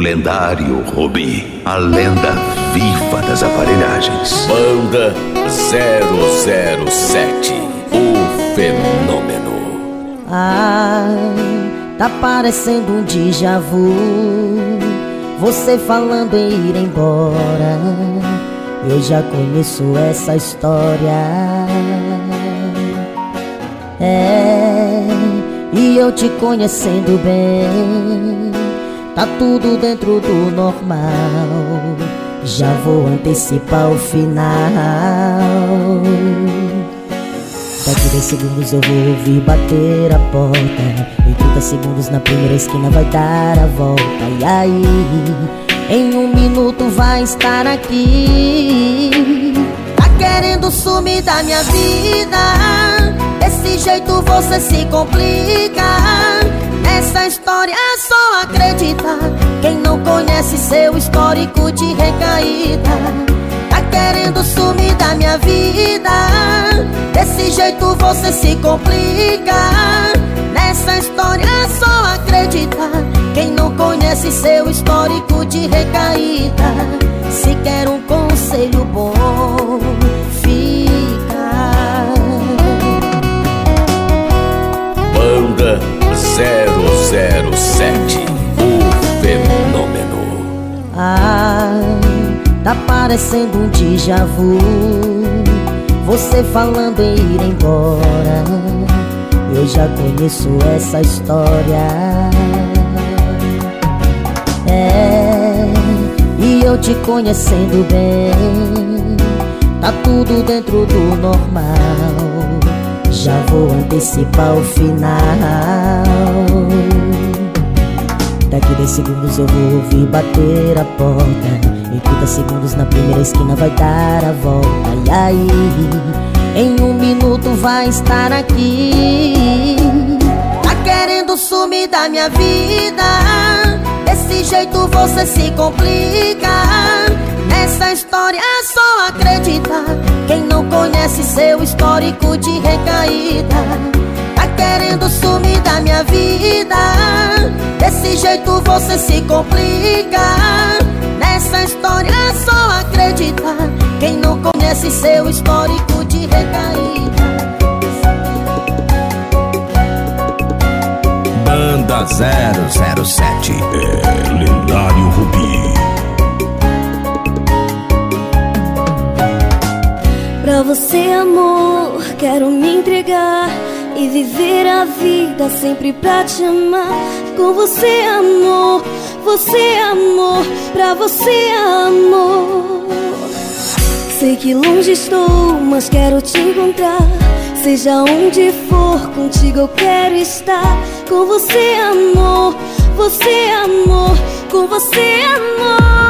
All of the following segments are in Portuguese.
O lendário Rubi, a lenda viva das aparelhagens. Banda 007, o fenômeno. Ah, tá parecendo um déjà vu. Você falando em ir embora. Eu já conheço essa história. É, e eu te conhecendo bem, tá tudo dentro do normal. Já vou antecipar o final. Daqui 10 segundos eu vou ouvir bater a porta. Em 30 segundos na primeira esquina vai dar a volta. E aí, em um minuto vai estar aqui. Tá querendo sumir da minha vida Desse jeito você se complica. Nessa história é só acreditar. Quem não conhece seu histórico de recaída Tá querendo sumir da minha vida. Desse jeito você se complica. Nessa história é só acreditar. Quem não conhece seu histórico de recaída Se quer um conselho bom Banda 007 O Fenômeno. Ah, tá parecendo um déjà vu. Você falando em ir embora. Eu já conheço essa história. É, e eu te conhecendo bem Tá tudo dentro do normal já vou antecipar o final. Daqui 10 segundos eu vou ouvir bater a porta. Em 30 segundos na primeira esquina vai dar a volta. E aí, em um minuto vai estar aqui. Tá querendo sumir da minha vida. Desse jeito você se complica Nessa história é só acreditar. Quem não conhece seu histórico de recaída Tá querendo sumir da minha vida. Desse jeito você se complica. Nessa história é só acreditar. Quem não conhece seu histórico de recaída. Banda 007 é lendário você, amor, quero me entregar e viver a vida sempre pra te amar. Com você, amor, você, amor, pra você, amor. Sei que longe estou, mas quero te encontrar. Seja onde for, contigo eu quero estar. Com você, amor, você, amor, com você, amor.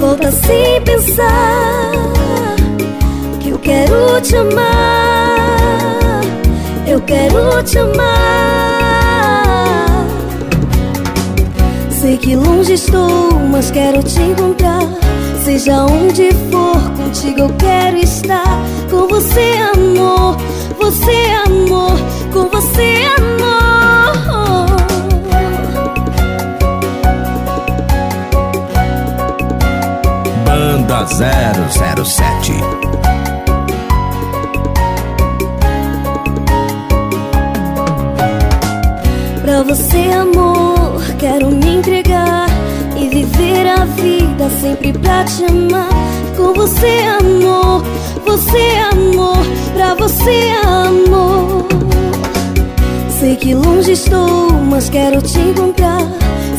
volta sem pensar Que eu quero te amar Eu quero te amar. Sei que longe estou, mas quero te encontrar. Seja onde for, contigo eu quero estar. Com você, amor, você, amor Com você, amor 007 Pra você, amor, quero me entregar e viver a vida sempre pra te amar. Com você, amor, você, amor, pra você, amor. Sei que longe estou, mas quero te encontrar.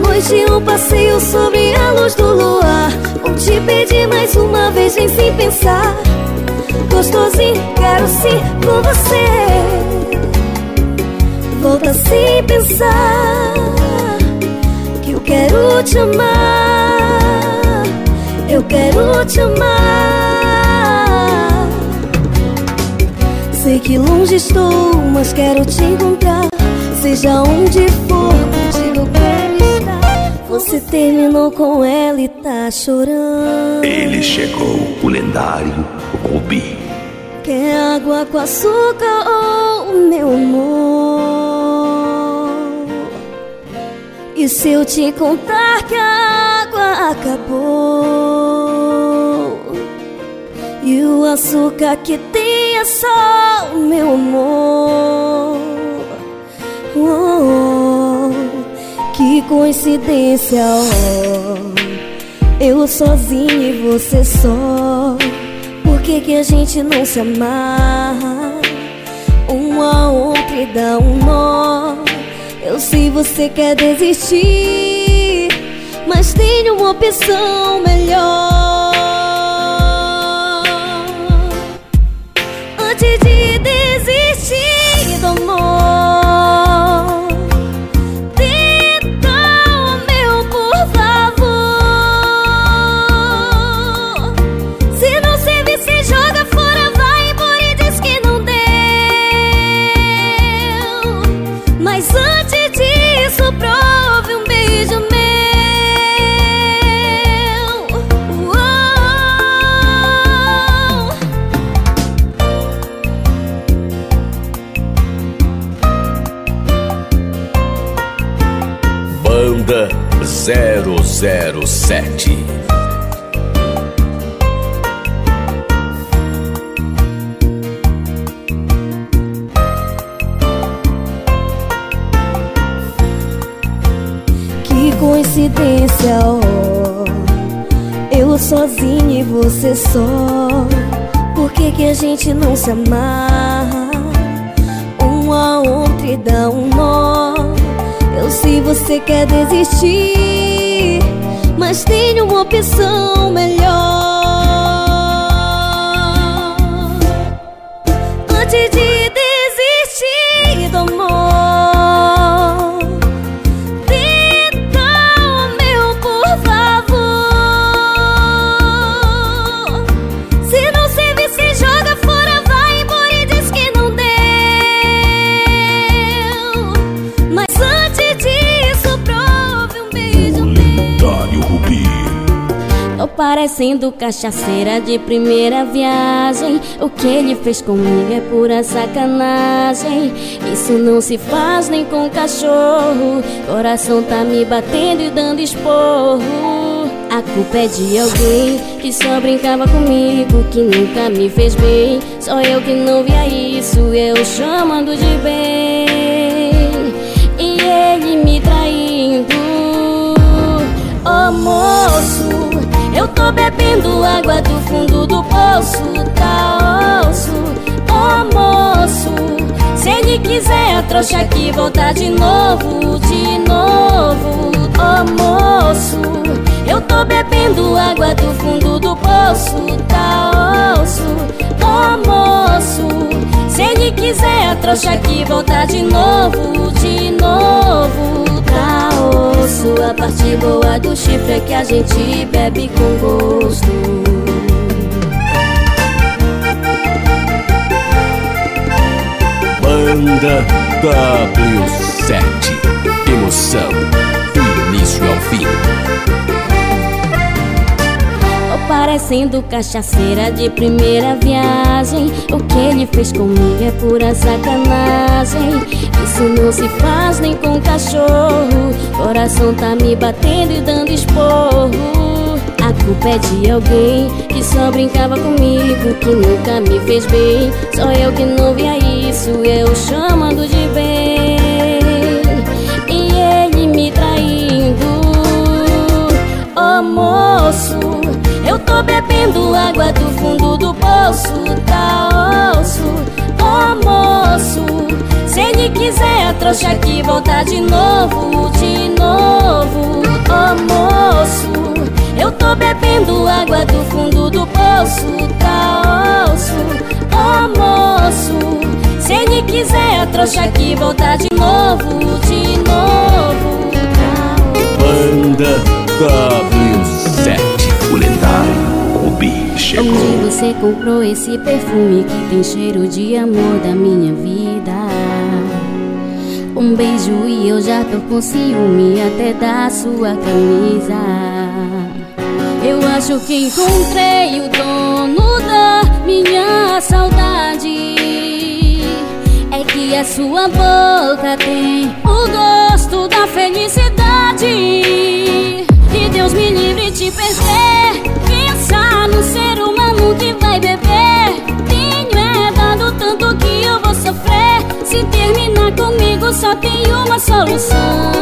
Noite um passeio sobre a luz do luar. Vou te pedir mais uma vez, vem sem pensar. Gostosinho, quero sim com você. Volta sem pensar Que eu quero te amar. Eu quero te amar. Sei que longe estou, mas quero te encontrar. Seja onde for, Você terminou com ela e tá chorando Ele chegou, o lendário Rubi. Quer água com açúcar ou meu amor? E se eu te contar que a água acabou? E o açúcar que tem é só o meu amor? Coincidência, oh. Eu sozinho e você só que que a gente não se amarra? Uma outra e dá um nó Eu sei você quer desistir Mas tenho uma opção melhor Antes de desistir do amor Eu sozinho e você só. Por que que a gente não se amarra? Um a outra e dá um nó. Eu sei você quer desistir Mas tenho uma opção melhor. Antes de parecendo cachaceira de primeira viagem. O que ele fez comigo é pura sacanagem. Isso não se faz nem com cachorro. Coração tá me batendo e dando esporro. A culpa é de alguém que só brincava comigo, que nunca me fez bem. Só eu que não via isso, eu chamando de bem. E ele me traindo. Ô moço, eu tô bebendo água do fundo do poço, tá osso. Ô moço, se ele quiser a trouxa aqui voltar de novo, de novo. Ô moço, eu tô bebendo água do fundo do poço, tá osso. Ô moço, se ele quiser a trouxa aqui voltar de novo, de novo. Osso, a parte boa do chifre é que a gente bebe com gosto. Banda W7. Emoção parecendo cachaceira de primeira viagem. O que ele fez comigo é pura sacanagem. Isso não se faz nem com cachorro. Coração tá me batendo e dando esporro. A culpa é de alguém que só brincava comigo, que nunca me fez bem. Só eu que não via isso, eu chamando de bem. E ele me traindo. Tô bebendo água do fundo do poço Tá osso, oh moço. Se ele quiser trouxa aqui voltar de novo De novo, oh moço Eu tô bebendo água do fundo do poço Tá osso, oh moço. Se ele quiser trouxa aqui voltar de novo De novo. Banda W7 você comprou esse perfume que tem cheiro de amor da minha vida? Um beijo e eu já tô com ciúme até da sua camisa. Eu acho que encontrei o dono da minha saudade. É que a sua boca tem o gosto da felicidade. E Deus me livre de perder. Pensar no ser humano que vai beber. Tenho é dado tanto que eu vou sofrer. Se terminar comigo, só tem uma solução.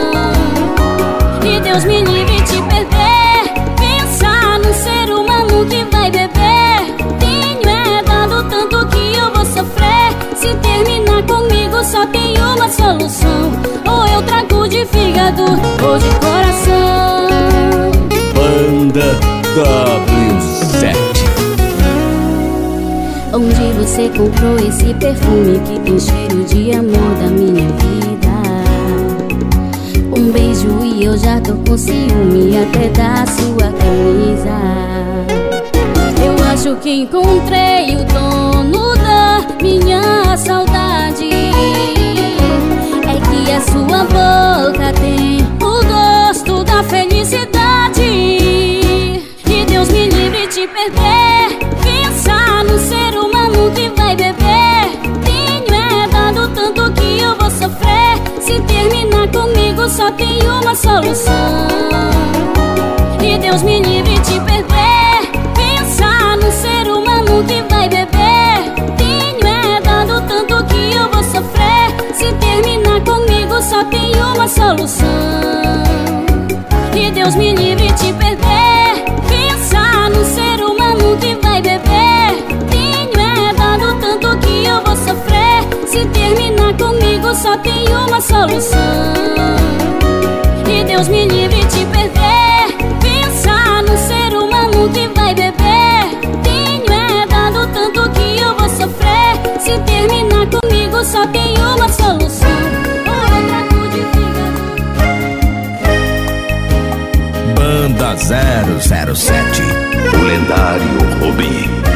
E Deus me livre de perder. Pensar no ser humano que vai beber. Tenho é dado tanto que eu vou sofrer. Se terminar comigo, só tem uma solução. Ou eu trago de fígado ou de coração. Banda W7 Onde você comprou esse perfume que tem cheiro de amor da minha vida? Um beijo e eu já tô com ciúme até da sua camisa. Eu acho que encontrei o dono da minha saudade. É que a sua boca tem o gosto da felicidade. E Deus me livre de perder. Sofrer. Se terminar comigo, só tem uma solução. E Deus me livre de perder. Pensar no ser humano que vai beber. Tenho é dado tanto que eu vou sofrer. Se terminar comigo, só tem uma solução. E Deus me livre de perder. Só tem uma solução. E Deus me livre de perder. Pensar no ser humano que vai beber. Tenho é dado tanto que eu vou sofrer. Se terminar comigo, só tem uma solução. Banda 007 O lendário Rubi.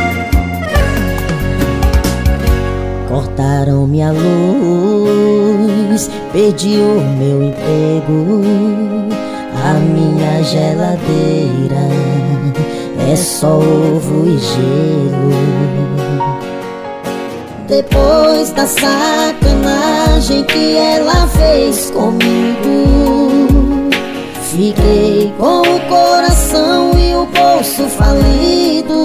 Cortaram minha luz, perdi o meu emprego. A minha geladeira é só ovo e gelo. Depois da sacanagem que ela fez comigo, fiquei com o coração e o bolso falido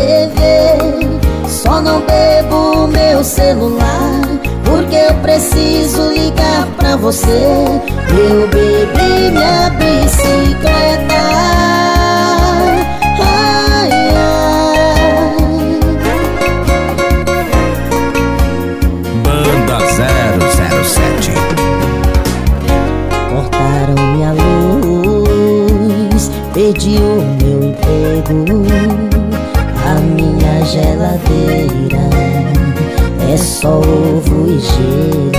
Só não bebo meu celular Porque eu preciso ligar pra você. Eu bebi minha bicicleta. Ai, ai. Banda 007 Cortaram minha luz Perdi o meu emprego geladeira É só ovo e gelo.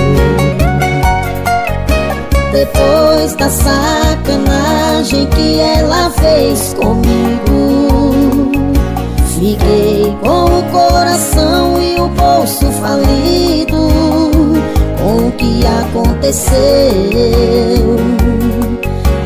Depois da sacanagem que ela fez comigo Fiquei com o coração e o bolso falido. Com o que aconteceu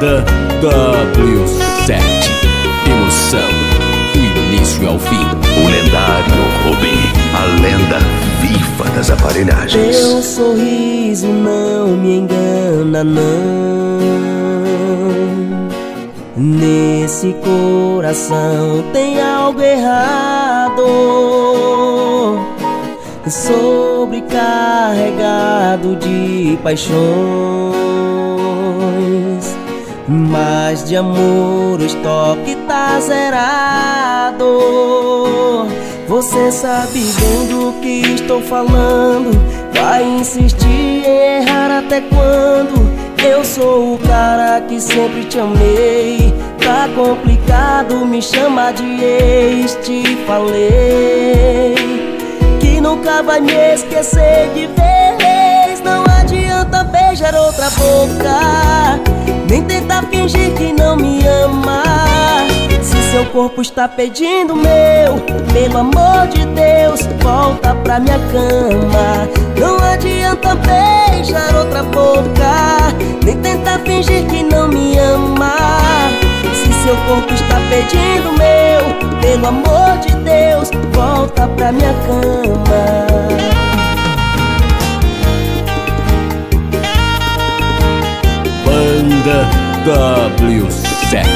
Banda W7 Emoção Do início ao fim O lendário Rubi, a lenda viva das aparelhagens. Teu sorriso não me engana, não. Nesse coração tem algo errado. Sobrecarregado de paixões. Mas de amor o estoque tá zerado. Você sabe bem do que estou falando. Vai insistir em errar até quando? Eu sou o cara que sempre te amei. Tá complicado me chamar de ex. Te falei que nunca vai me esquecer de vez. Não adianta beijar outra boca, nem tentar fingir que não me ama. Se seu corpo está pedindo meu, pelo amor de Deus, volta pra minha cama. Não adianta beijar outra boca, nem tentar fingir que não me ama. Se seu corpo está pedindo meu, pelo amor de Deus, volta pra minha cama. W7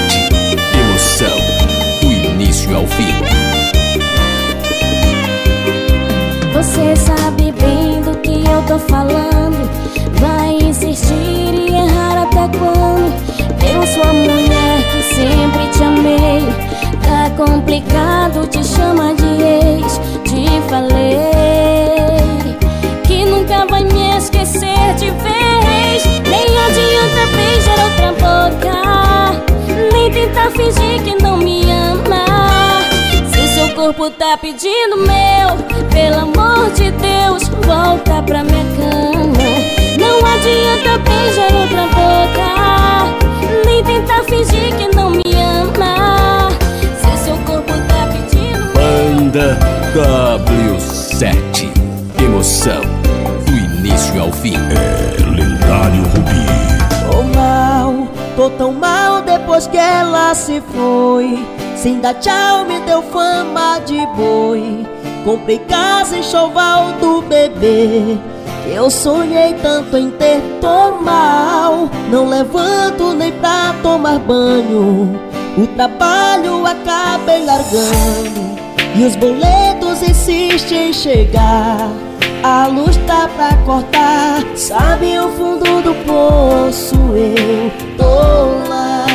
Emoção. Do início ao fim. Você sabe bem do que eu tô falando. Vai insistir e errar até quando? Eu sou a mulher que sempre te amei. Tá complicado te chamar de ex. Te falei Que nunca vai me esquecer de vez. Nem adianta beijar tentar fingir que não me ama se seu corpo tá pedindo meu, pelo amor de Deus, volta pra minha cama. Não adianta beijar outra boca, nem tentar fingir que não me ama. Se seu corpo tá pedindo Banda W7 Emoção Do início ao fim tô tão mal depois que ela se foi. Sem dar tchau, me deu fama de boi. Comprei casa em choval do bebê. Eu sonhei tanto em ter, tô mal. Não levanto nem pra tomar banho. O trabalho acabei largando. E os boletos insistem em chegar. A luz tá pra cortar, sabe o fundo do poço eu tô lá.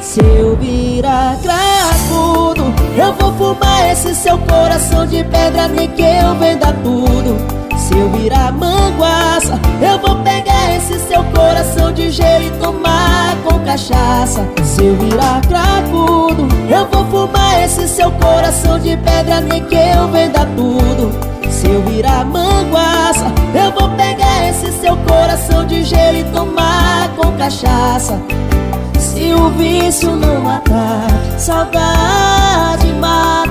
Se eu virar cracudo, eu vou fumar esse seu coração de pedra, nem que eu venda tudo. Se eu virar manguaça, eu vou pegar esse seu coração de gelo e tomar com cachaça. Se eu virar cracudo, eu vou fumar esse seu coração de pedra, nem que eu venda tudo. Se eu virar manguaça, eu vou pegar esse seu coração de gelo e tomar com cachaça. Se o vício não matar, saudade mata.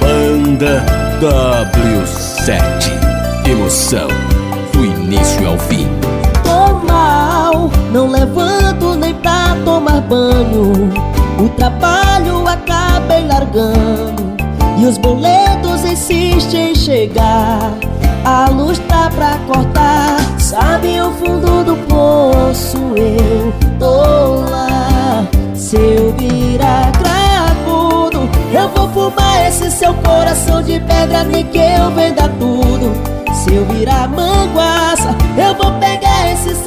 Banda W7 Emoção Do início ao fim Tô mal, não levanto nem pra tomar banho. O trabalho acabei largando. E os boletos insistem em chegar. A luz tá pra cortar. Sabe o fundo do poço? Eu tô lá. Se eu virar cracudo, eu vou fumar esse seu coração de pedra, nem que eu venda tudo. Se eu virar manguaça, eu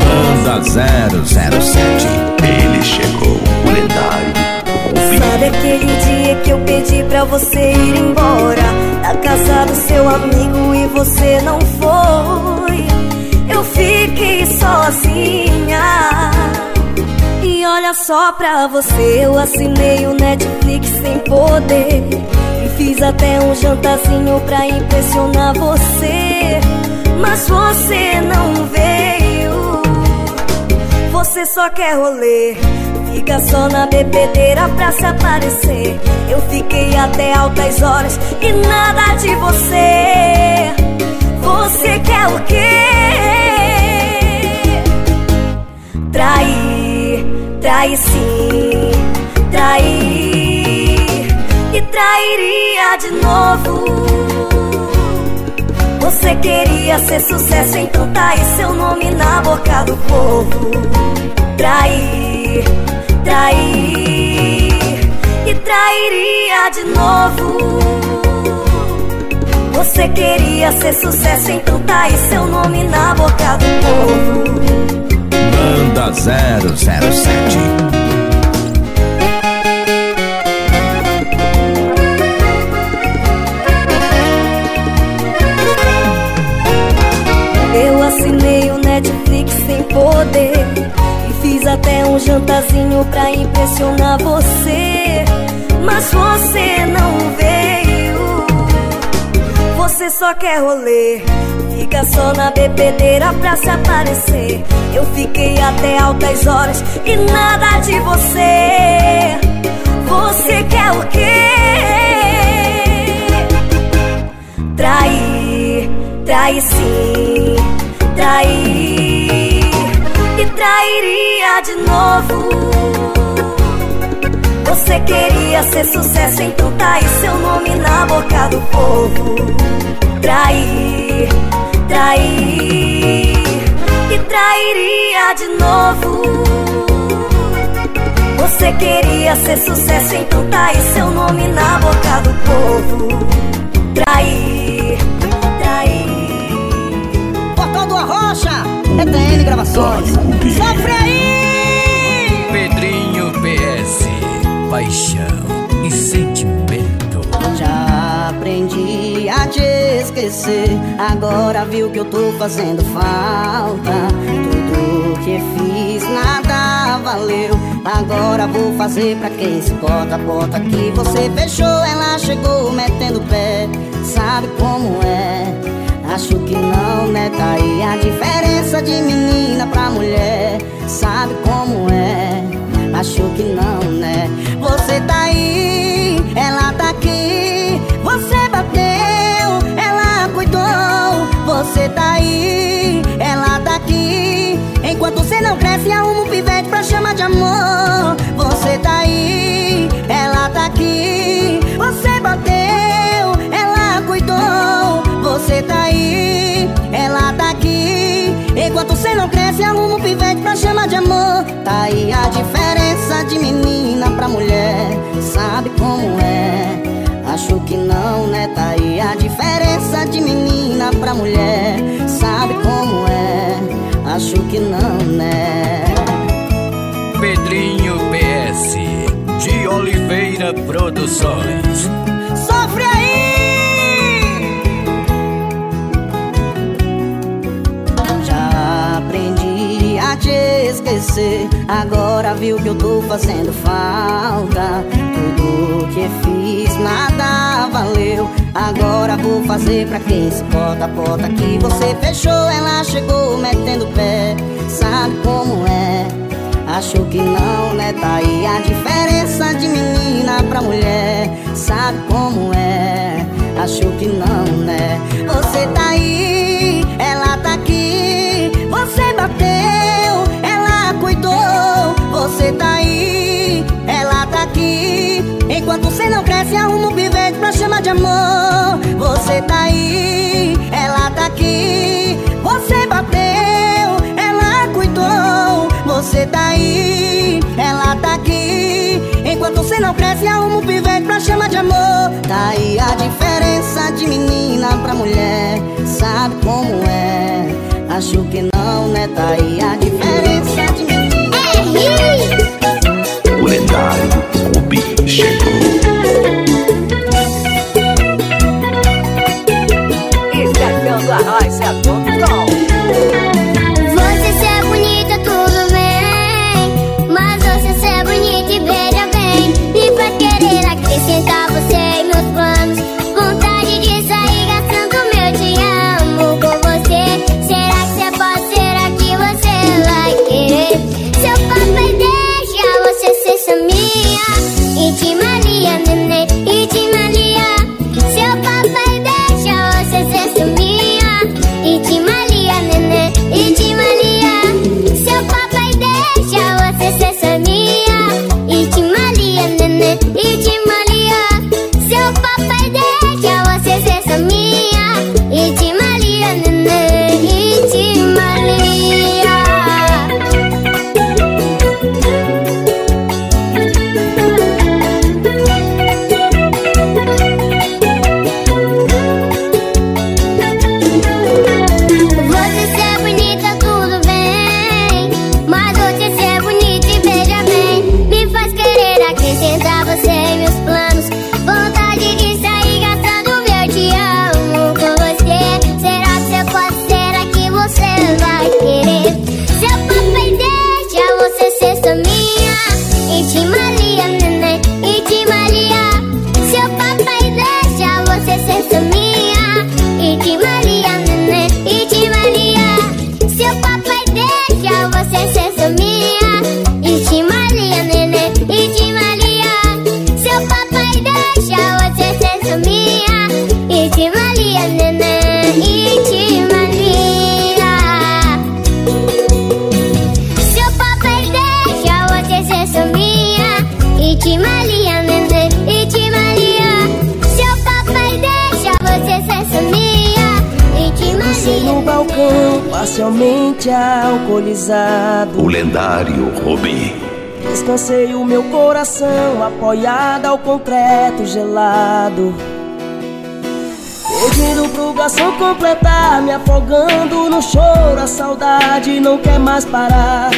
Banda 007 Ele chegou, o lendário Sabe aquele dia que eu pedi pra você ir embora? Na casa do seu amigo e você não foi. Eu fiquei sozinha. E olha só pra você Eu assinei o Netflix sem poder. E fiz até um jantarzinho pra impressionar você. Mas você não veio Você só quer rolê. Fica só na bebedeira pra se aparecer. Eu fiquei até altas horas e nada de você. Você quer o quê? Trair, trair sim, trair. E trairia de novo Você queria ser sucesso, então tá aí seu nome na boca do povo Trair trair e trairia de novo. Você queria ser sucesso, então tá aí seu nome na boca do povo. Banda 007 Eu assinei o Netflix sem poder Fiz até um jantarzinho pra impressionar você. Mas você não veio. Você só quer rolê. Fica só na bebedeira pra se aparecer. Eu fiquei até altas horas e nada de você. Você quer o quê? Trair, trair sim, trair e trairia de novo. Você queria ser sucesso, então tá aí seu nome na boca do povo. Trair, trair e trairia de novo. Você queria ser sucesso, então tá aí seu nome na boca do povo. Trair. Arrocha! ETN Gravações. Sofre aí! Pedrinho PS. Paixão e sentimento. Já aprendi a te esquecer. Agora viu que eu tô fazendo falta. Tudo que fiz, nada valeu. Agora vou fazer pra quem se bota, bota que você fechou. Ela chegou metendo pé, sabe como é? Aí a diferença de menina pra mulher Sabe como é? Acho que não, né? Você tá aí, ela tá aqui. Você bateu, ela cuidou. Você tá aí, ela tá aqui. Enquanto você não cresce, arruma um pivete pra chamar de amor Enquanto você não cresce, arruma um pivete pra chamar de amor Tá aí a diferença de menina pra mulher Sabe como é? Acho que não, né? Tá aí a diferença de menina pra mulher Sabe como é? Acho que não, né? Pedrinho PS de Oliveira Produções esquecer. Agora viu que eu tô fazendo falta. Tudo que fiz nada valeu. Agora vou fazer pra quem se bota, bota que você fechou. Ela chegou metendo pé, sabe como é? Acho que não, né? Tá aí a diferença de menina pra mulher. Sabe como é? Acho que não, né? Você tá aí, você tá aí, ela tá aqui. Enquanto você não cresce, arruma um pivete pra chamar de amor. Você tá aí, ela tá aqui. Você bateu, ela cuidou. Você tá aí, ela tá aqui. Enquanto você não cresce, arruma um pivete pra chamar de amor. Tá aí a diferença de menina pra mulher. Sabe como é? Acho que não, né? Tá aí a diferença parcialmente alcoolizado. O lendário Rubi. Descansei o meu coração apoiado ao concreto gelado. Pedindo pro garçom completar, me afogando no choro, a saudade não quer mais parar.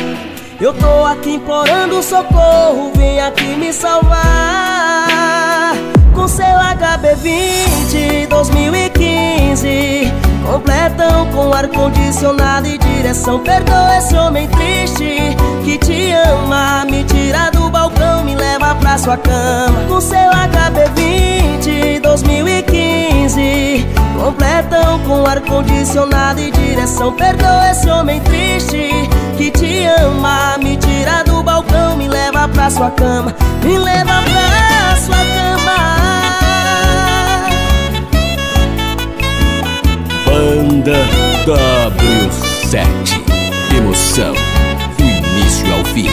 Eu tô aqui implorando socorro, vem aqui me salvar. Com seu HB20 2015 Completam com ar-condicionado e direção. Perdoa esse homem triste que te ama. Me tira do balcão, me leva pra sua cama. Com seu HB20 2015 Completam com ar-condicionado e direção. Perdoa esse homem triste que te ama. Me tira do balcão, me leva pra sua cama. Me leva pra sua cama Banda W7 Emoção do início ao fim.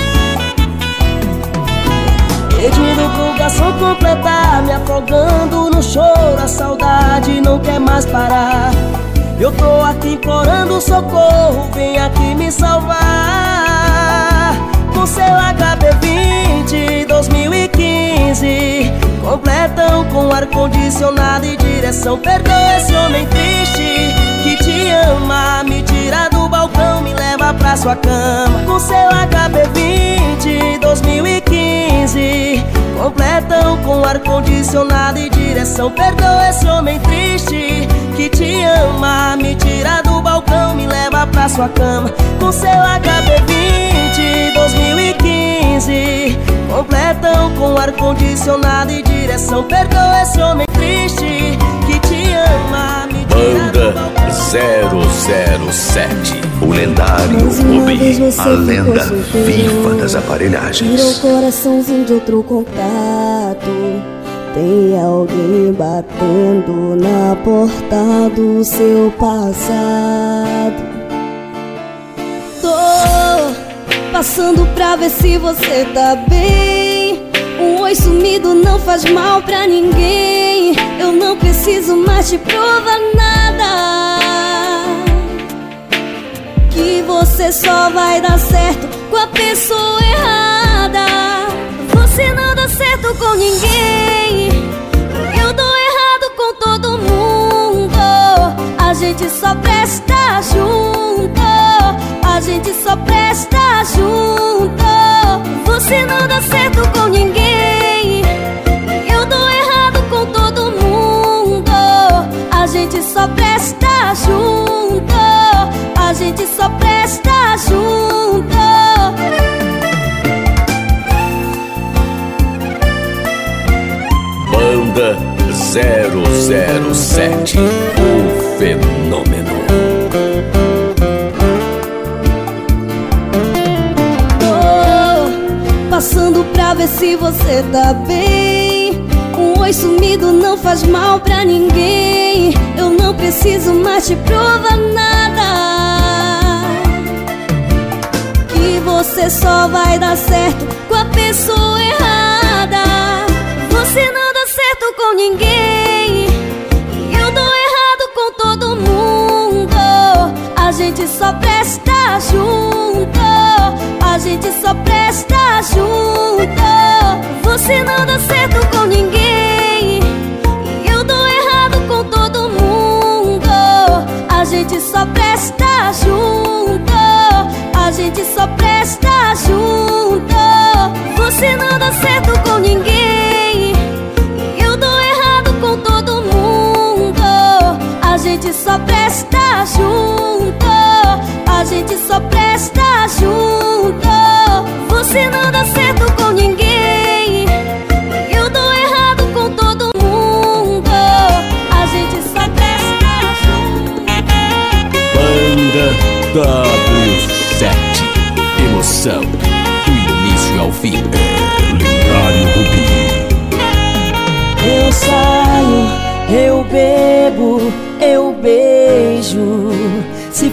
Pedindo pro garçom completar Me afogando no choro A saudade não quer mais parar. Eu tô aqui implorando socorro Vem aqui me salvar Com seu HB20 2015 Completam com ar-condicionado e direção. Perdoa esse homem triste que te ama. Me tira do balcão, me leva pra sua cama. Com seu HB20 2015 Completam com ar-condicionado e direção. Perdoa esse homem triste que te ama. Me tira do balcão, me leva pra sua cama. Com seu HB20 2015 Completam com ar-condicionado e direção. Perdoa esse homem triste que te ama Me tira Banda 007 O lendário Rubi A lenda viva das aparelhagens. Virou coraçãozinho de outro contato Tem alguém batendo na porta do seu passado? Tô passando pra ver se você tá bem. Um oi sumido não faz mal pra ninguém. Eu não preciso mais te provar nada. Que você só vai dar certo com a pessoa errada Você não dá certo com ninguém. Eu dou errado com todo mundo. A gente só presta junto. A gente só presta junto. Você não dá certo com ninguém. Eu dou errado com todo mundo. A gente só presta junto. A gente só presta junto. Banda 007 O Fenômeno Oh, passando pra ver se você tá bem. Um oi sumido não faz mal pra ninguém. Eu não preciso mais te provar nada. Que você só vai dar certo com a pessoa errada. Você não certo com ninguém. Eu dou errado com todo mundo. A gente só presta junto. A gente só presta junto. Você não dá certo com ninguém. Eu dou errado com todo mundo. A gente só presta junto. A gente só presta junto. Você não dá certo com Você não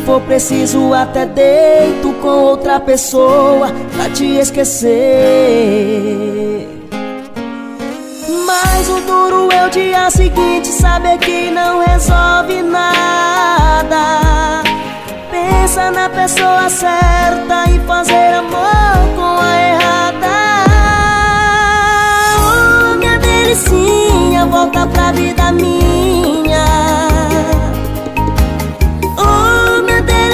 for preciso, até deito com outra pessoa pra te esquecer. Mas o duro é o dia seguinte, saber que não resolve nada. Pensa na pessoa certa e fazer amor com a errada. Oh, minha delicinha, volta pra vida minha.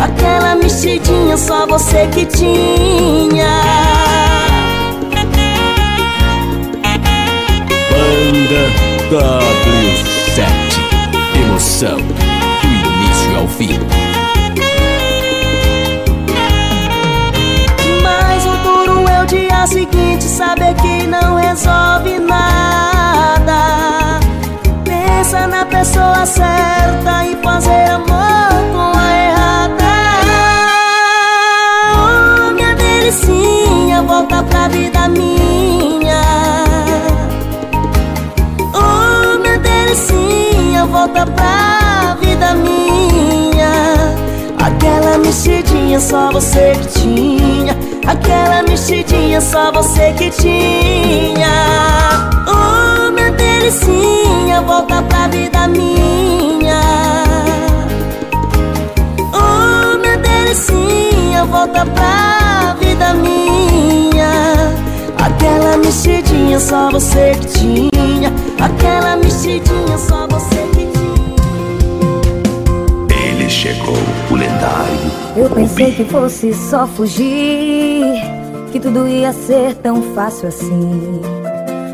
Aquela mexidinha só você que tinha. Banda W7 Emoção Do início ao fim Mas o duro é o dia seguinte, saber que não resolve nada. Pensa na pessoa certa e fazer amor mexidinha só você que tinha. Aquela mexidinha só você que tinha. Oh, minha delicinha, volta pra vida minha. Oh, minha delicinha, volta pra vida minha. Aquela mexidinha só você que tinha. Aquela mexidinha só você que tinha. Ele chegou, o lendário Eu pensei que fosse só fugir, que tudo ia ser tão fácil assim.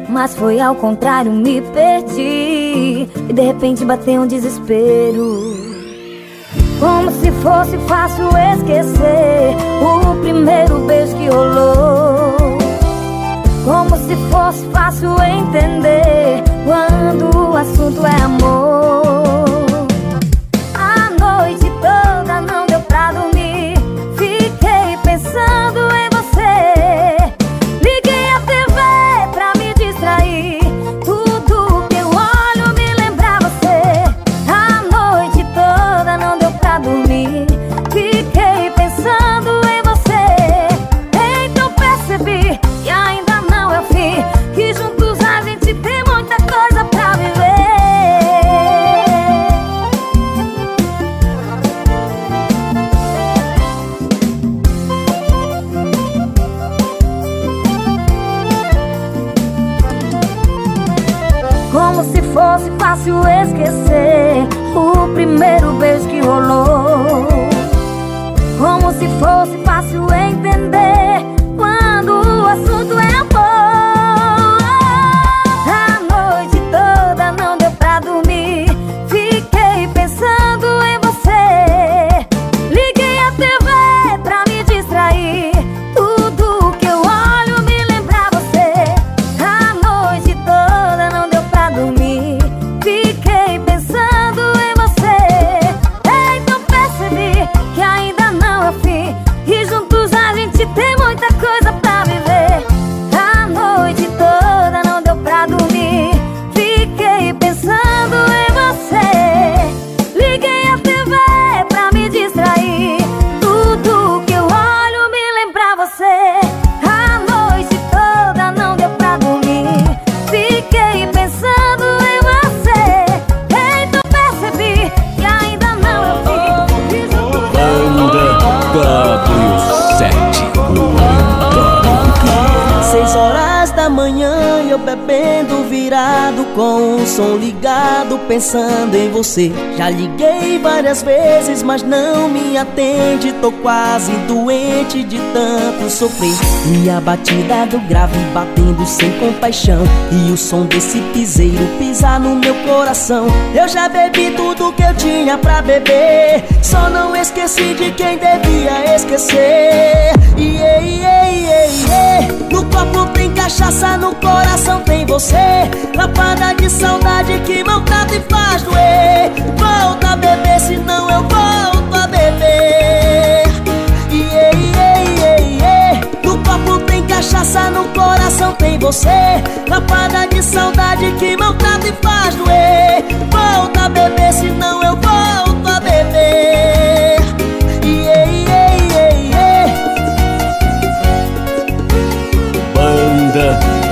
Mas foi ao contrário, me perdi e de repente bateu um desespero. Como se fosse fácil esquecer o primeiro beijo que rolou. Como se fosse fácil entender quando o assunto é amor. Você. Já liguei várias vezes mas não me atende. Tô quase doente de tanto sofrer. E a batida do grave batendo sem compaixão. E o som desse piseiro pisar no meu coração. Eu já bebi tudo que eu tinha pra beber. Só não esqueci de quem devia esquecer. Iê, iê, iê, iê. No copo cachaça, no coração tem você. Lapada de saudade que maltrata e faz doer. Volta a beber, senão eu volto a beber. Iê, iê, iê, iê. No copo tem cachaça, no coração tem você. Lapada de saudade que maltrata e faz doer. Volta a beber, senão eu volto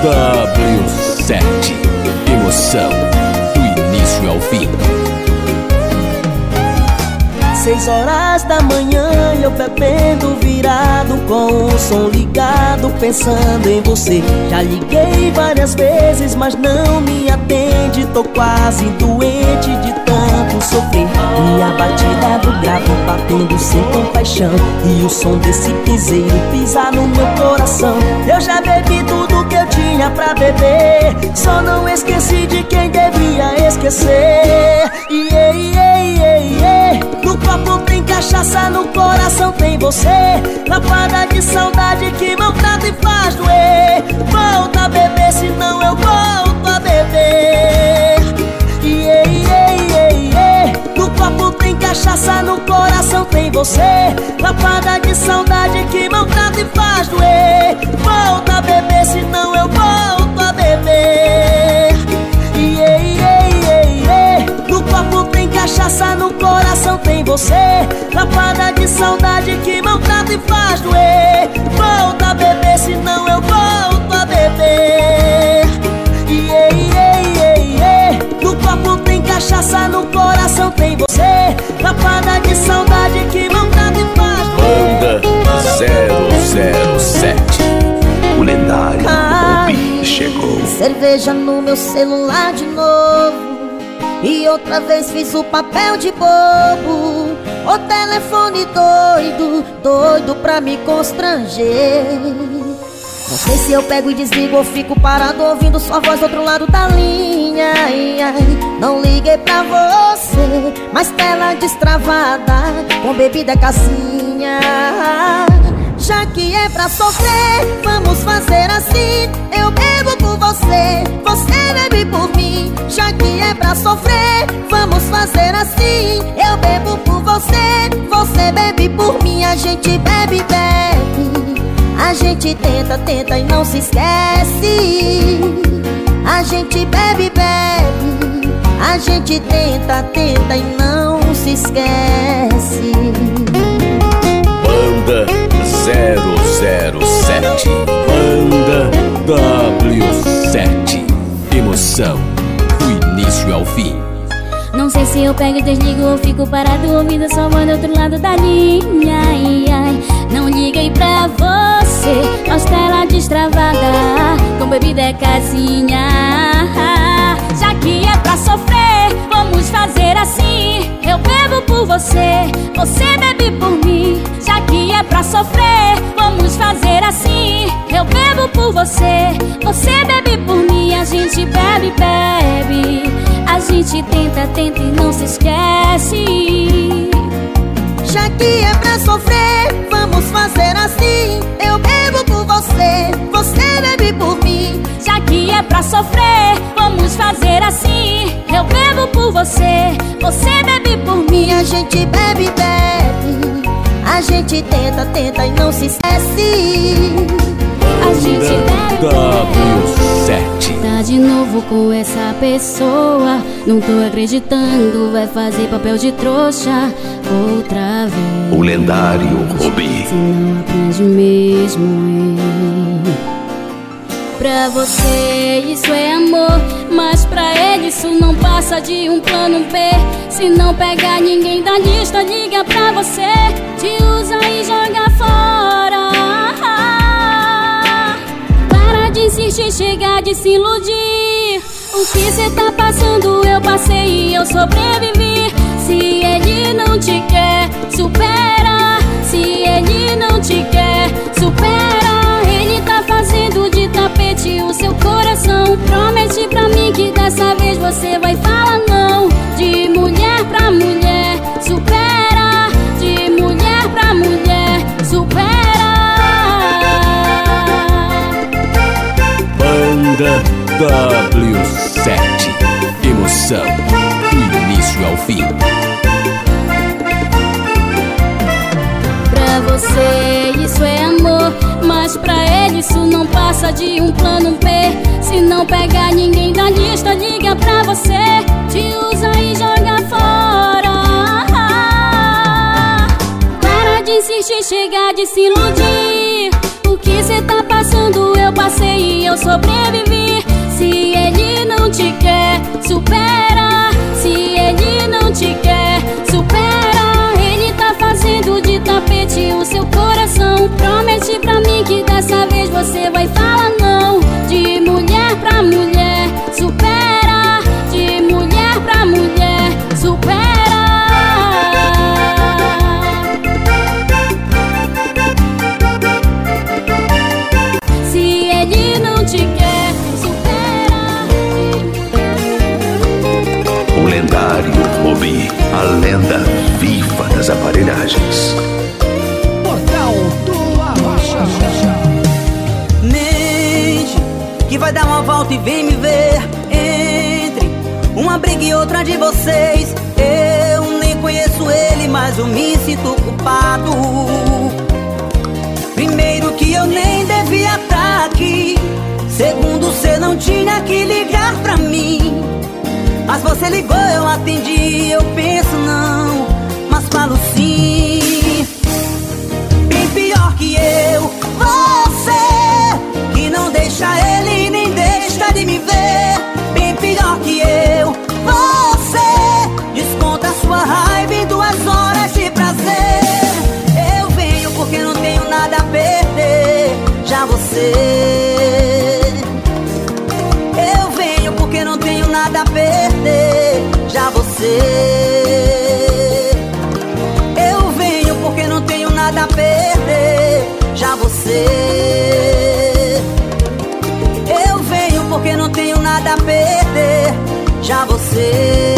W7 Emoção do início ao fim. Seis horas da manhã eu bebendo virado com o som ligado pensando em você. Já liguei várias vezes mas não me atende. Tô quase doente de tanto sofrer. E a batida do grave batendo sem compaixão. E o som desse piseiro pisar no meu coração. Eu já bebi pra beber Só não esqueci de quem devia esquecer Iê, iê, iê, iê. No copo tem cachaça, no coração tem você Lapada de saudade que maltrata e faz doer Volta a beber, senão eu volto a beber Iê, iê, iê, iê. No copo tem cachaça, no coração tem você Lapada de saudade que maltrata e faz doer Volta a beber, senão eu volto a beber Iê, iê, iê, iê. No copo tem cachaça, no coração tem você Lapada de saudade que maltrata e faz doer Volta a beber, senão eu volto a beber Iê, iê, iê, iê. No copo tem cachaça, no coração tem você Lapada de saudade que maltrata Banda 007 O lendário Ai, chegou. Cerveja no meu celular de novo. E outra vez fiz o papel de bobo. O telefone doido, doido pra me constranger. Não sei se eu pego e desligo ou fico parado ouvindo sua voz do outro lado da linha. Ai, ai. Não liguei pra você, mas tela destravada Com bebida já que é pra sofrer, vamos fazer assim. Eu bebo por você, você bebe por mim. Já que é pra sofrer, vamos fazer assim. Eu bebo por você, você bebe por mim. A gente bebe, bebe. A gente tenta, tenta e não se esquece. A gente bebe, bebe. A gente tenta, tenta e não se esquece Banda 007 Banda W7 Emoção do início ao fim. Não sei se eu pego e desligo ou fico parado ouvindo voz do outro lado da linha. Ai, ai. Não liguei pra você, mas tela destravada Com bebida casinha Já que é pra sofrer, vamos fazer assim. Eu bebo por você, você bebe por mim. Já que é pra sofrer, vamos fazer assim. Eu bebo por você, você bebe por mim. A gente bebe, bebe. A gente tenta, tenta e não se esquece. Já que é pra sofrer, vamos fazer assim. Eu bebo por você, você bebe por mim. Já que é pra sofrer, vamos fazer assim. Eu bebo por você, você bebe por mim. A gente bebe, bebe. A gente tenta, tenta e não se esquece. A gente bebe, W7 Tá de novo com essa pessoa. Não tô acreditando Vai fazer papel de trouxa. Outra vez. O lendário Rubi. Se não aprende mesmo hein? Pra você isso é amor Mas pra ele isso não passa de um plano B. Se não pegar ninguém da lista Liga pra você. Te usa e joga para de insistir, chega de se iludir. O que cê tá passando eu passei e eu sobrevivi. Se ele não te quer, supera. Se ele não te quer, supera. Ele tá fazendo de tapete o seu coração W7 Emoção do início ao fim Pra você isso é amor, mas pra ele isso não passa de um plano B. Se não pegar ninguém da lista, liga pra você, te usa e joga fora. Para de insistir, chega de se iludir. O que cê tá passando eu passei e eu sobrevivi. Se ele não te quer, supera. Se ele não te quer, supera. Ele tá fazendo de tapete o seu coração. Promete pra mim que dessa vez você vai falar lenda viva das aparelhagens. Portal do Arrocha. Mente que vai dar uma volta e vem me ver. Entre uma briga e outra de vocês. Eu nem conheço ele, mas eu me sinto culpado. Primeiro que eu nem devia estar aqui. Segundo, você não tinha que ligar pra mim Mas você ligou, eu atendi, eu penso não Mas falo sim. Bem pior que eu, você Que não deixa ele nem deixa de me ver. Bem pior que eu, você Desconta sua raiva em duas horas de prazer. Eu venho porque não tenho nada a perder Já você Já você.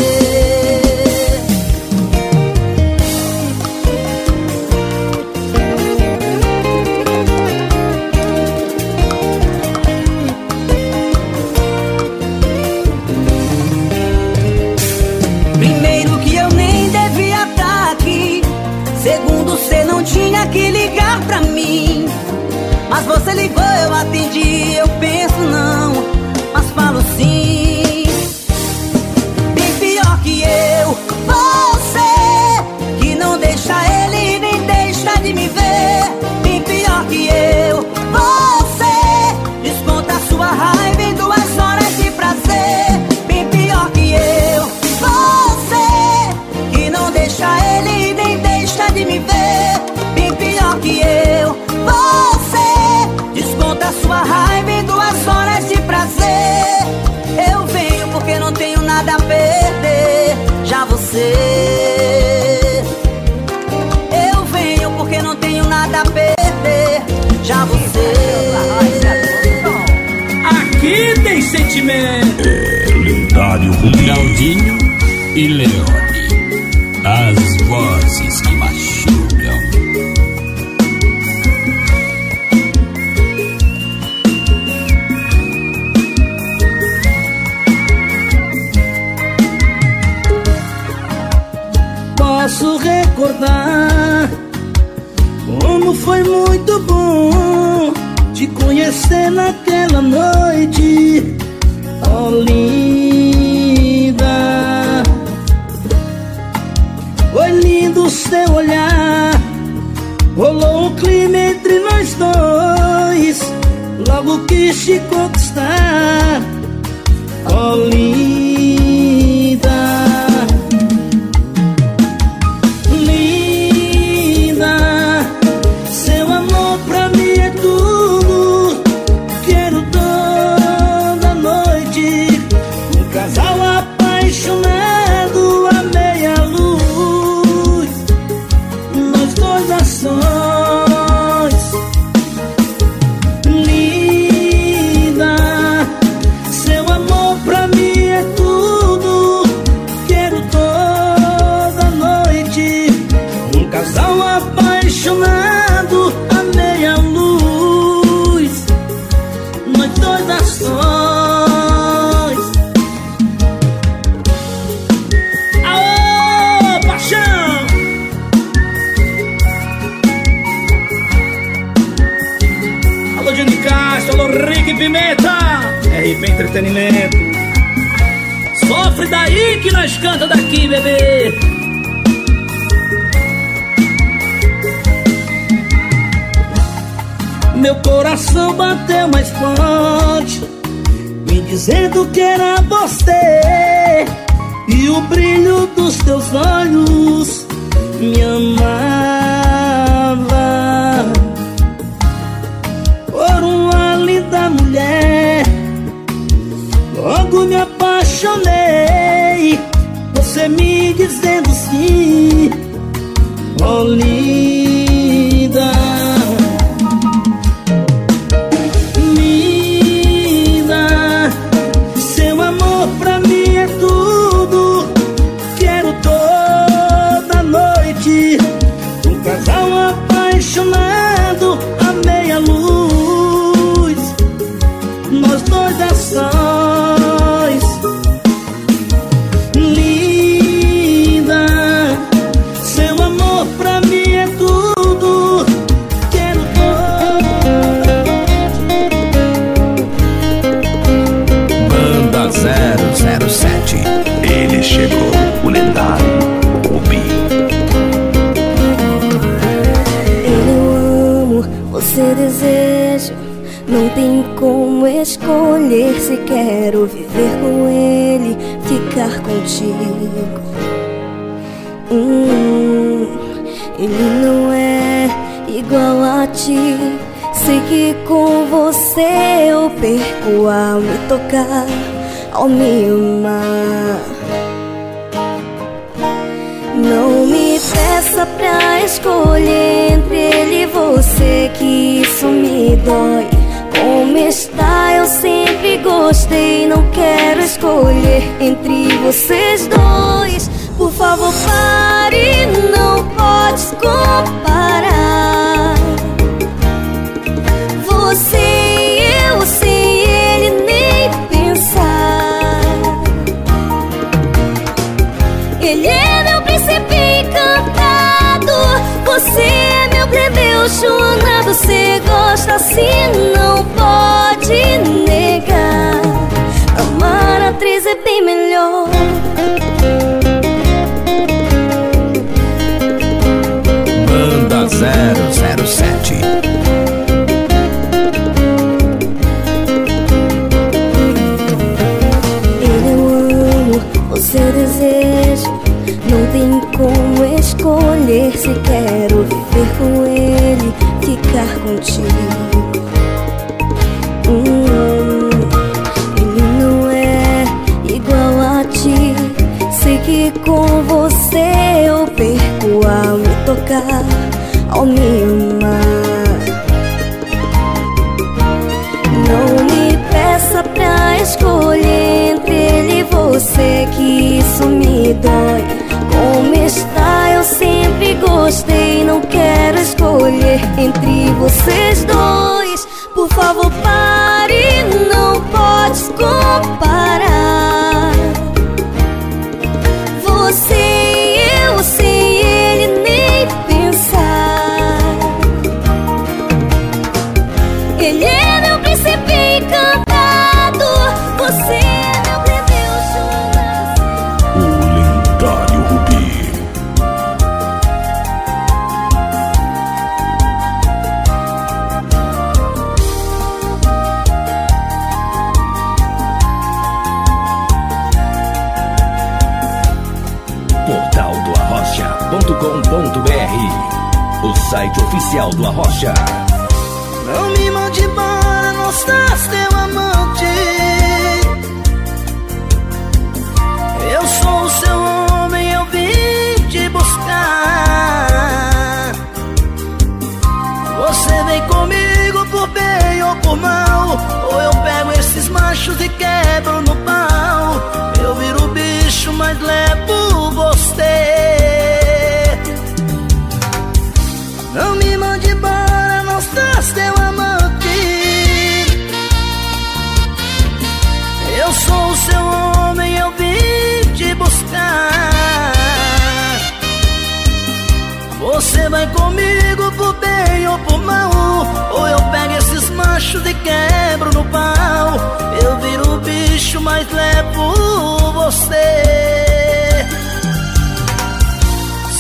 Claudinho e Leone. As vozes que machucam. Posso recordar como foi muito bom te conhecer naquela noite, oh seu olhar, rolou um clima entre nós dois. Logo quis te conquistar, oh Que nós canta daqui, bebê. Meu coração bateu mais forte, me dizendo que era você. E o brilho dos teus olhos me amava. Por uma linda mulher, logo me apaixonei. Dizendo ao me amar. Não me peça pra escolher entre ele e você, que isso me dói. Como está, eu sempre gostei. Não quero escolher entre vocês dois. Por favor, pare, não pode comparar. Você gosta assim, não pode negar. Amar a atriz é bem melhor. Banda 007. ficar contigo. Hum, ele não é igual a ti. Sei que com você eu perco ao me tocar, ao me amar. Não me peça pra escolher entre ele e você, que isso me dói. Entre vocês dois. Por favor, pare, não pode comparar. Oficial do Arrocha. Mas levo você.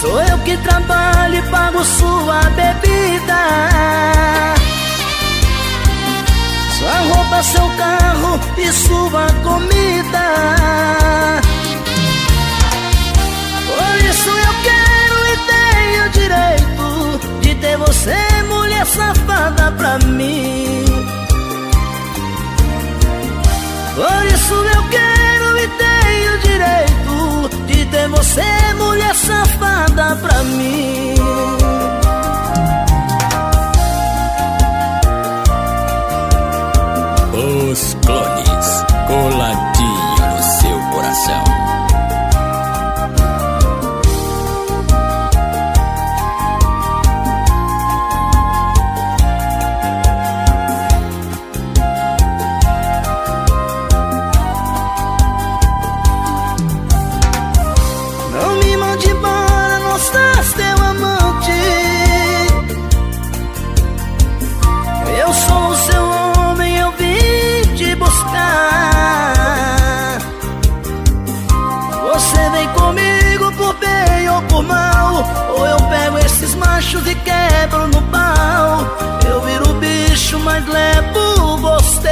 Sou eu que trabalho e pago sua bebida. Sua roupa, seu carro e sua comida. Por isso eu quero e tenho direito de ter você, mulher safada, pra mim. Por isso eu quero e tenho direito de ter você, mulher safada, pra mim. Mas levo você.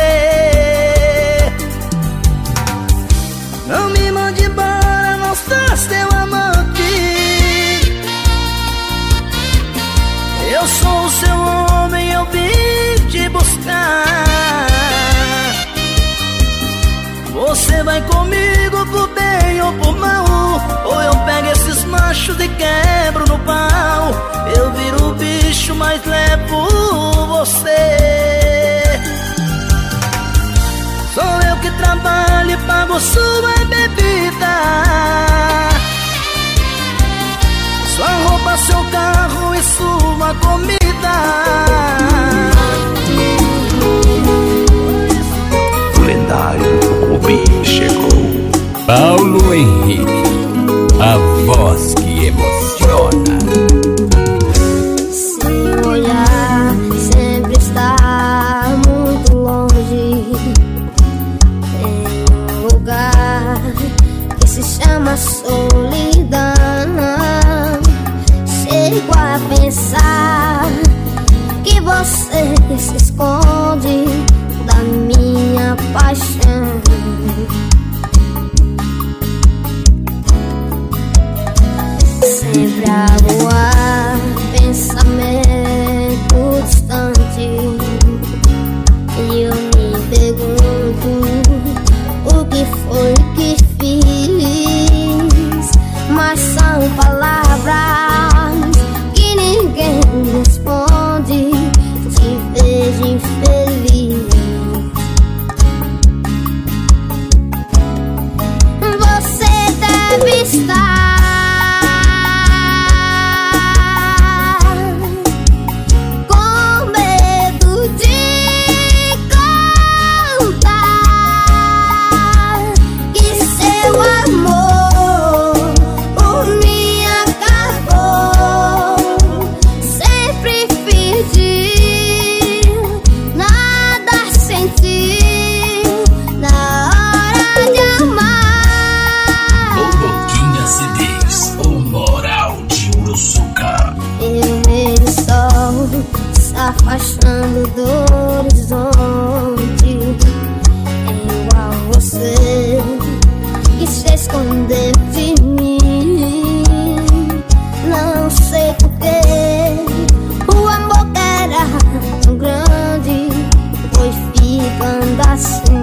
Não me mande embora, não estás teu amante. Eu sou o seu homem, eu vim te buscar. Você vai comigo por bem ou por mal. Ou eu pego esses machos e quebro no pau. Eu viro bicho, mas levo você. Trabalho e pago sua bebida. Sua roupa, seu carro e sua comida. O lendário Rubi chegou. Paulo Henrique, ficando assim.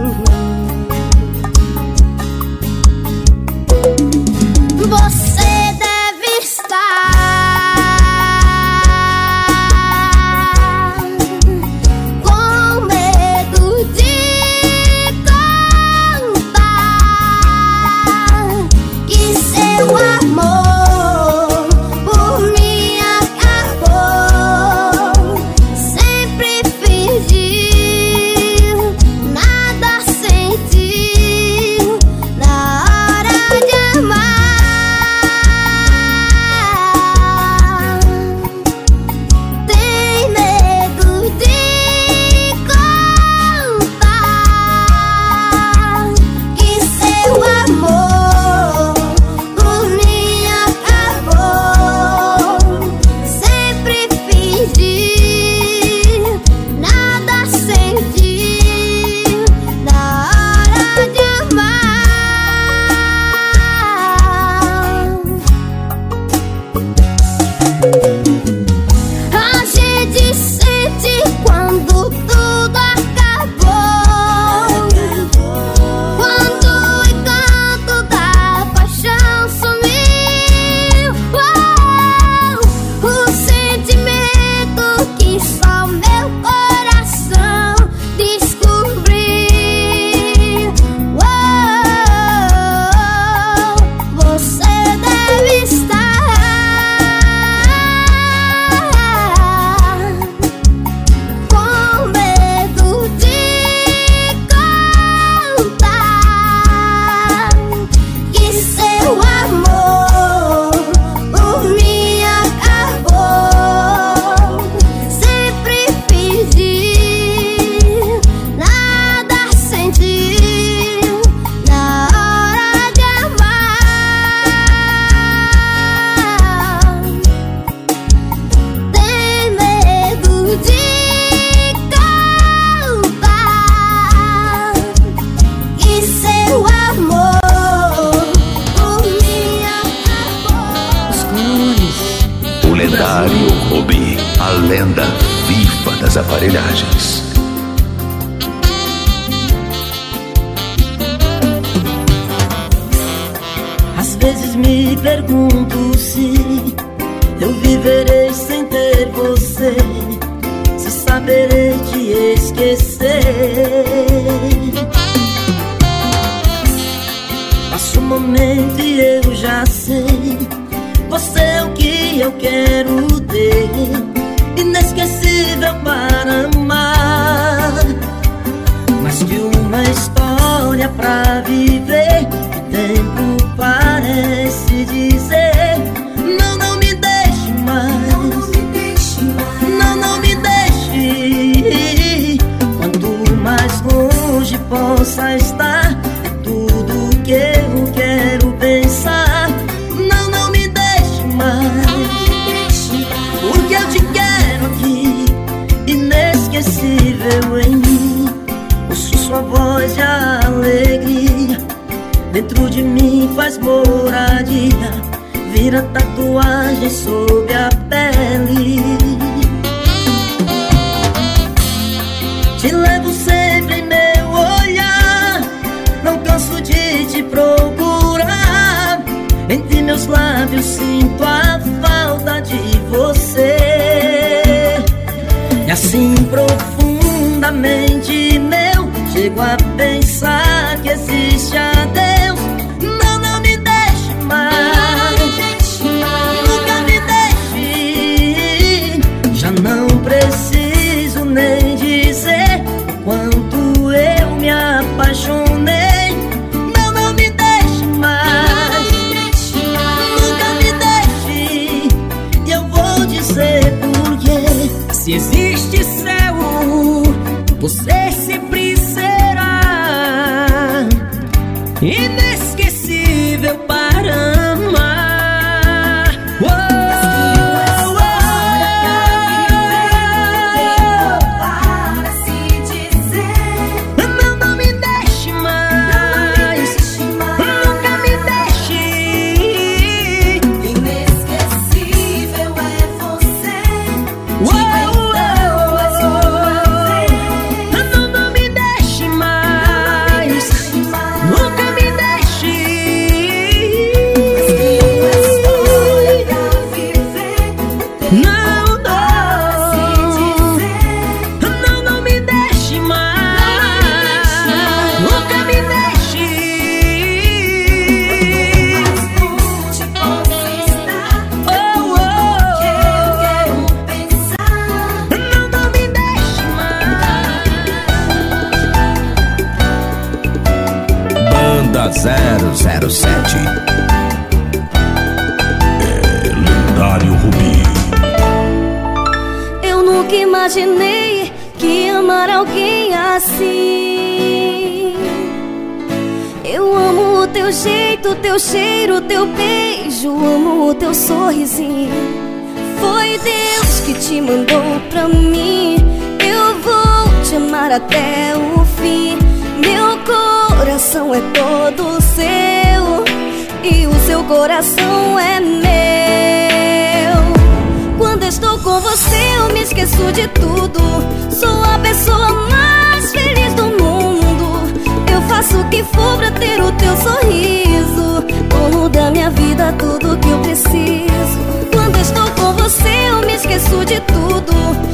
teu sorriso. Torro da minha vida tudo que eu preciso. Quando estou com você eu me esqueço de tudo.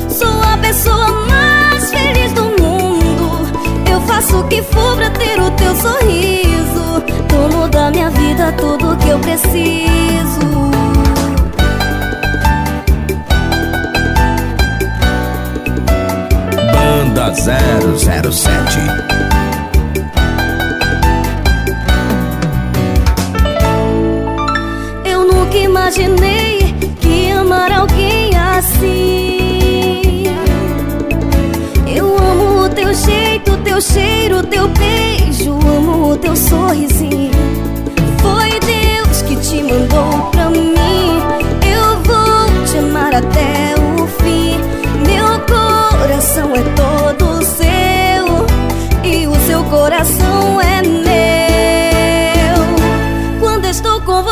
Sou a pessoa mais feliz do mundo. Eu faço o que for pra ter o teu sorriso. Torro da minha vida tudo que eu preciso. Banda 007 nunca imaginei que amar alguém assim. Eu amo o teu jeito, teu cheiro, teu beijo, amo o teu sorrisinho. Foi Deus que te mandou pra mim. Eu vou te amar até o fim. Meu coração é todo seu e o seu coração é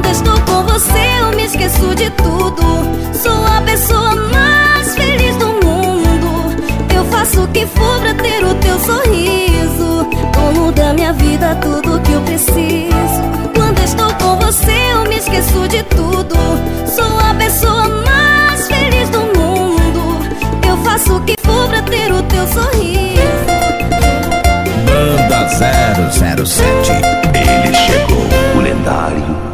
Quando estou com você eu me esqueço de tudo. Sou a pessoa mais feliz do mundo. Eu faço o que for pra ter o teu sorriso. Dono da minha vida, tudo que eu preciso. Quando estou com você eu me esqueço de tudo. Sou a pessoa mais feliz do mundo. Eu faço o que for pra ter o teu sorriso. Banda 007. Ele chegou, o lendário.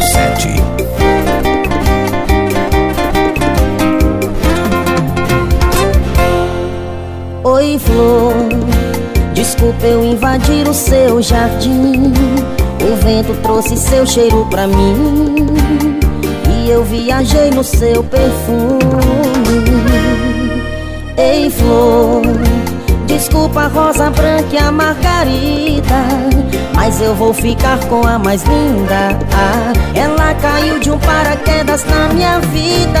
007. Oi, flor. Desculpa eu invadir o seu jardim. O vento trouxe seu cheiro pra mim. E eu viajei no seu perfume. Ei, flor. Desculpa a rosa branca e a margarida Mas eu vou ficar com a mais linda. Ah, Ela caiu de um paraquedas na minha vida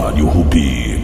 O lendário Rubi.